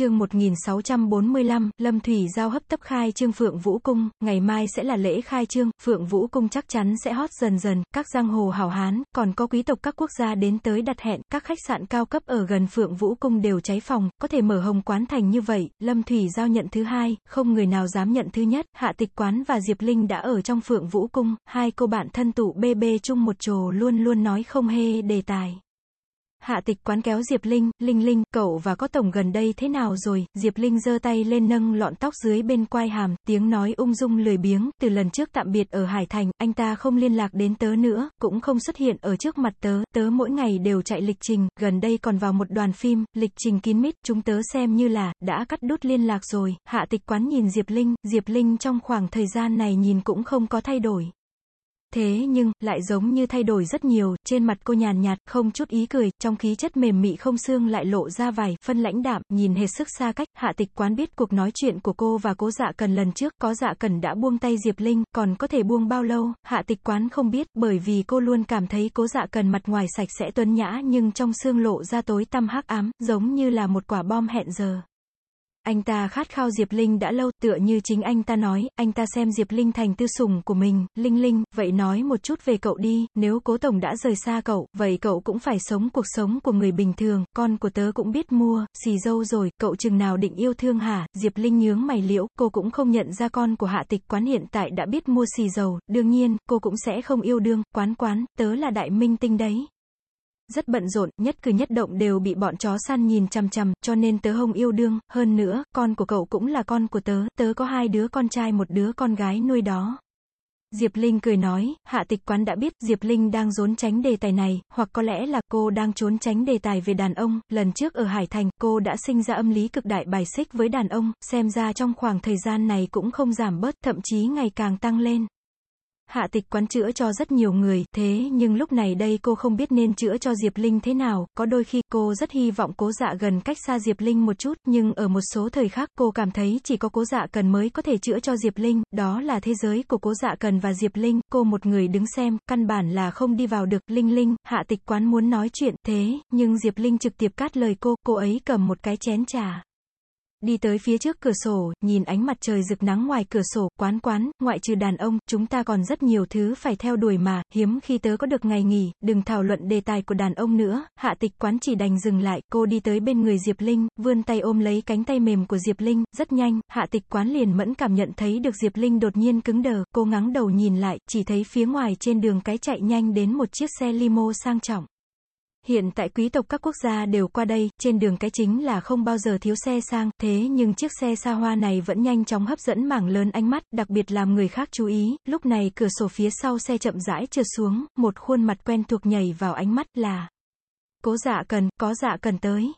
chương 1645, Lâm Thủy Giao hấp tấp khai trương Phượng Vũ Cung, ngày mai sẽ là lễ khai trương, Phượng Vũ Cung chắc chắn sẽ hot dần dần, các giang hồ hảo hán, còn có quý tộc các quốc gia đến tới đặt hẹn, các khách sạn cao cấp ở gần Phượng Vũ Cung đều cháy phòng, có thể mở hồng quán thành như vậy, Lâm Thủy Giao nhận thứ hai, không người nào dám nhận thứ nhất, Hạ Tịch Quán và Diệp Linh đã ở trong Phượng Vũ Cung, hai cô bạn thân tụ bê bê chung một trồ luôn luôn nói không hề đề tài. Hạ tịch quán kéo Diệp Linh, Linh Linh, cậu và có tổng gần đây thế nào rồi, Diệp Linh giơ tay lên nâng lọn tóc dưới bên quai hàm, tiếng nói ung dung lười biếng, từ lần trước tạm biệt ở Hải Thành, anh ta không liên lạc đến tớ nữa, cũng không xuất hiện ở trước mặt tớ, tớ mỗi ngày đều chạy lịch trình, gần đây còn vào một đoàn phim, lịch trình kín mít, chúng tớ xem như là, đã cắt đứt liên lạc rồi, hạ tịch quán nhìn Diệp Linh, Diệp Linh trong khoảng thời gian này nhìn cũng không có thay đổi. Thế nhưng, lại giống như thay đổi rất nhiều, trên mặt cô nhàn nhạt, không chút ý cười, trong khí chất mềm mị không xương lại lộ ra vài, phân lãnh đạm, nhìn hết sức xa cách, hạ tịch quán biết cuộc nói chuyện của cô và cố dạ cần lần trước, có dạ cần đã buông tay Diệp Linh, còn có thể buông bao lâu, hạ tịch quán không biết, bởi vì cô luôn cảm thấy cố dạ cần mặt ngoài sạch sẽ tuấn nhã nhưng trong xương lộ ra tối tăm hắc ám, giống như là một quả bom hẹn giờ. Anh ta khát khao Diệp Linh đã lâu, tựa như chính anh ta nói, anh ta xem Diệp Linh thành tư sủng của mình, Linh Linh, vậy nói một chút về cậu đi, nếu cố tổng đã rời xa cậu, vậy cậu cũng phải sống cuộc sống của người bình thường, con của tớ cũng biết mua, xì dâu rồi, cậu chừng nào định yêu thương hả, Diệp Linh nhướng mày liễu, cô cũng không nhận ra con của hạ tịch quán hiện tại đã biết mua xì dầu, đương nhiên, cô cũng sẽ không yêu đương, quán quán, tớ là đại minh tinh đấy rất bận rộn, nhất cử nhất động đều bị bọn chó săn nhìn chằm chằm, cho nên tớ hông yêu đương, hơn nữa, con của cậu cũng là con của tớ, tớ có hai đứa con trai một đứa con gái nuôi đó. Diệp Linh cười nói, hạ tịch quán đã biết Diệp Linh đang trốn tránh đề tài này, hoặc có lẽ là cô đang trốn tránh đề tài về đàn ông, lần trước ở Hải Thành, cô đã sinh ra âm lý cực đại bài xích với đàn ông, xem ra trong khoảng thời gian này cũng không giảm bớt, thậm chí ngày càng tăng lên. Hạ tịch quán chữa cho rất nhiều người, thế nhưng lúc này đây cô không biết nên chữa cho Diệp Linh thế nào, có đôi khi cô rất hy vọng cố dạ gần cách xa Diệp Linh một chút, nhưng ở một số thời khác cô cảm thấy chỉ có cố dạ cần mới có thể chữa cho Diệp Linh, đó là thế giới của cố dạ cần và Diệp Linh, cô một người đứng xem, căn bản là không đi vào được, Linh Linh, hạ tịch quán muốn nói chuyện, thế, nhưng Diệp Linh trực tiếp cắt lời cô, cô ấy cầm một cái chén trà. Đi tới phía trước cửa sổ, nhìn ánh mặt trời rực nắng ngoài cửa sổ, quán quán, ngoại trừ đàn ông, chúng ta còn rất nhiều thứ phải theo đuổi mà, hiếm khi tớ có được ngày nghỉ, đừng thảo luận đề tài của đàn ông nữa, hạ tịch quán chỉ đành dừng lại, cô đi tới bên người Diệp Linh, vươn tay ôm lấy cánh tay mềm của Diệp Linh, rất nhanh, hạ tịch quán liền mẫn cảm nhận thấy được Diệp Linh đột nhiên cứng đờ, cô ngắng đầu nhìn lại, chỉ thấy phía ngoài trên đường cái chạy nhanh đến một chiếc xe limo sang trọng. Hiện tại quý tộc các quốc gia đều qua đây, trên đường cái chính là không bao giờ thiếu xe sang, thế nhưng chiếc xe xa hoa này vẫn nhanh chóng hấp dẫn mảng lớn ánh mắt, đặc biệt làm người khác chú ý, lúc này cửa sổ phía sau xe chậm rãi trượt xuống, một khuôn mặt quen thuộc nhảy vào ánh mắt là Cố dạ cần, có dạ cần tới.